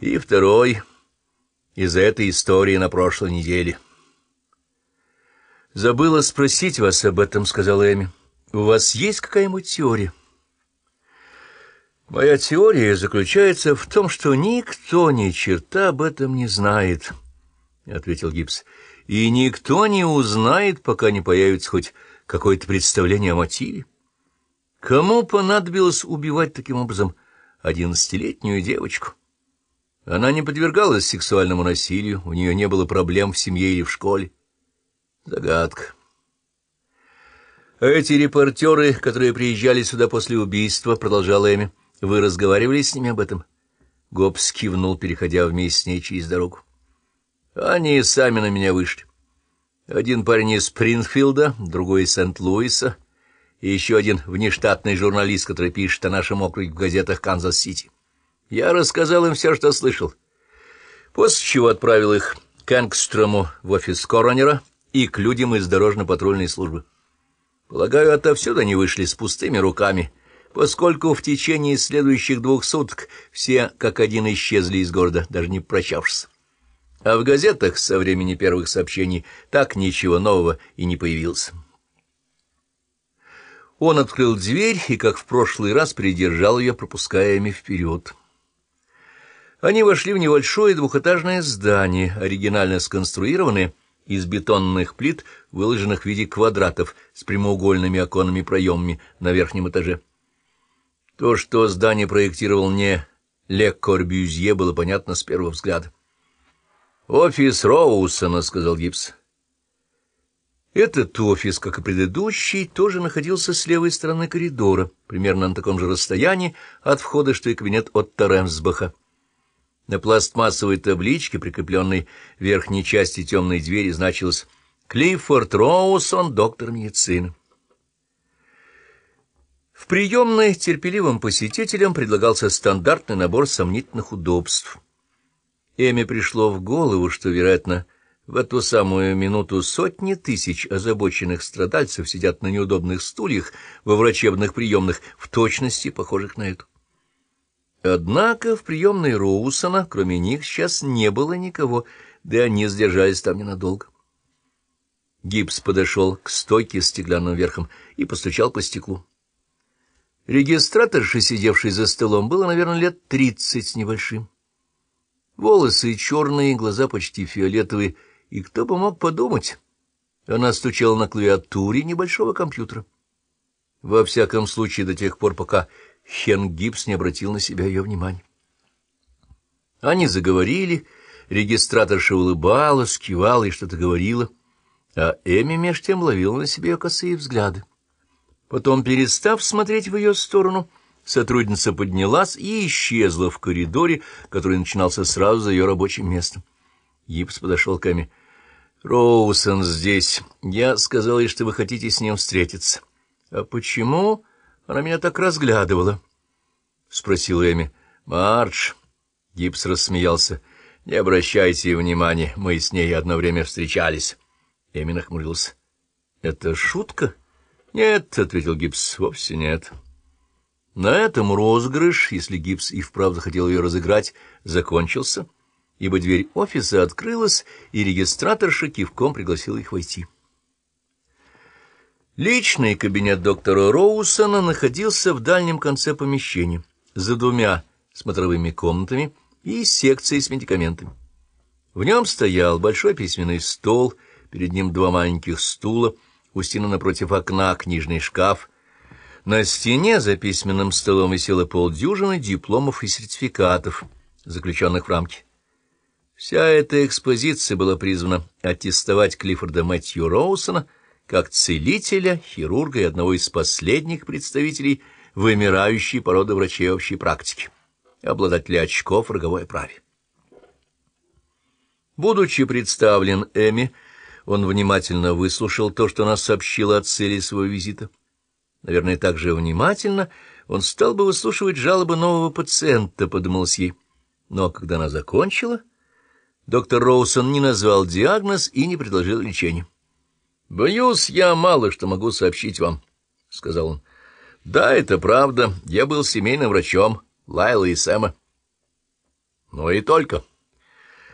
И второй из-за этой истории на прошлой неделе. «Забыла спросить вас об этом», — сказала Эми. «У вас есть какая-нибудь теория?» «Моя теория заключается в том, что никто ни черта об этом не знает», — ответил Гипс. «И никто не узнает, пока не появится хоть какое-то представление о мотиве. Кому понадобилось убивать таким образом одиннадцатилетнюю девочку?» Она не подвергалась сексуальному насилию, у нее не было проблем в семье или в школе. Загадка. Эти репортеры, которые приезжали сюда после убийства, продолжала Эми, вы разговаривали с ними об этом? Гоббс кивнул, переходя вместе с ней через дорогу. Они сами на меня вышли. Один парень из Спрингфилда, другой из Сент-Луиса, и еще один внештатный журналист, который пишет о нашем округе в газетах Канзас-Сити. Я рассказал им все, что слышал. После чего отправил их к Энгстрому в офис коронера и к людям из дорожно-патрульной службы. Полагаю, отовсюду они вышли с пустыми руками, поскольку в течение следующих двух суток все как один исчезли из города, даже не попрощавшись. А в газетах со времени первых сообщений так ничего нового и не появилось. Он открыл дверь и, как в прошлый раз, придержал ее, пропуская ими вперед. Они вошли в небольшое двухэтажное здание, оригинально сконструированное из бетонных плит, выложенных в виде квадратов с прямоугольными оконными проемами на верхнем этаже. То, что здание проектировал не Ле Корбюзье, было понятно с первого взгляда. «Офис Роусона», — сказал Гибс. Этот офис, как и предыдущий, тоже находился с левой стороны коридора, примерно на таком же расстоянии от входа, что и кабинет от Ремсбаха. На пластмассовой табличке, прикрепленной в верхней части темной двери, значилось «Клиффорд Роусон, доктор медицины». В приемной терпеливым посетителям предлагался стандартный набор сомнительных удобств. Эми пришло в голову, что, вероятно, в эту самую минуту сотни тысяч озабоченных страдальцев сидят на неудобных стульях во врачебных приемных, в точности похожих на эту. Однако в приемной Роусона, кроме них, сейчас не было никого, да они сдержались там ненадолго. Гипс подошел к стойке с стеклянным верхом и постучал по стеклу. Регистраторша, сидевший за столом, было, наверное, лет тридцать с небольшим. Волосы черные, глаза почти фиолетовые, и кто бы мог подумать? Она стучала на клавиатуре небольшого компьютера. Во всяком случае, до тех пор, пока Хен Гибс не обратил на себя ее внимания. Они заговорили, регистраторша улыбалась, кивала и что-то говорила, а Эми меж тем ловила на себе косые взгляды. Потом, перестав смотреть в ее сторону, сотрудница поднялась и исчезла в коридоре, который начинался сразу за ее рабочим местом. Гибс подошел к Эми. «Роусон здесь. Я сказал ей, что вы хотите с ним встретиться». «А почему?» Она меня так разглядывала. — спросил Эми. — Мардж. Гипс рассмеялся. — Не обращайте внимания, мы с ней одно время встречались. Эми нахмурился. — Это шутка? — Нет, — ответил Гипс, — вовсе нет. На этом розыгрыш, если Гипс и вправду хотел ее разыграть, закончился, ибо дверь офиса открылась, и регистраторша кивком пригласил их войти. Личный кабинет доктора Роусона находился в дальнем конце помещения, за двумя смотровыми комнатами и секцией с медикаментами. В нем стоял большой письменный стол, перед ним два маленьких стула, у стены напротив окна книжный шкаф. На стене за письменным столом висело полдюжины дипломов и сертификатов, заключенных в рамки. Вся эта экспозиция была призвана аттестовать Клиффорда Мэтью Роусона — как целителя, хирурга и одного из последних представителей вымирающей породы врачей общей практики, обладателя очков в роговой оправе. Будучи представлен Эми, он внимательно выслушал то, что она сообщила о цели своего визита. Наверное, так же внимательно он стал бы выслушивать жалобы нового пациента, подумалось ей. Но когда она закончила, доктор Роусон не назвал диагноз и не предложил лечения. — Боюсь, я мало что могу сообщить вам, — сказал он. — Да, это правда. Я был семейным врачом Лайла и Сэма. Но и только.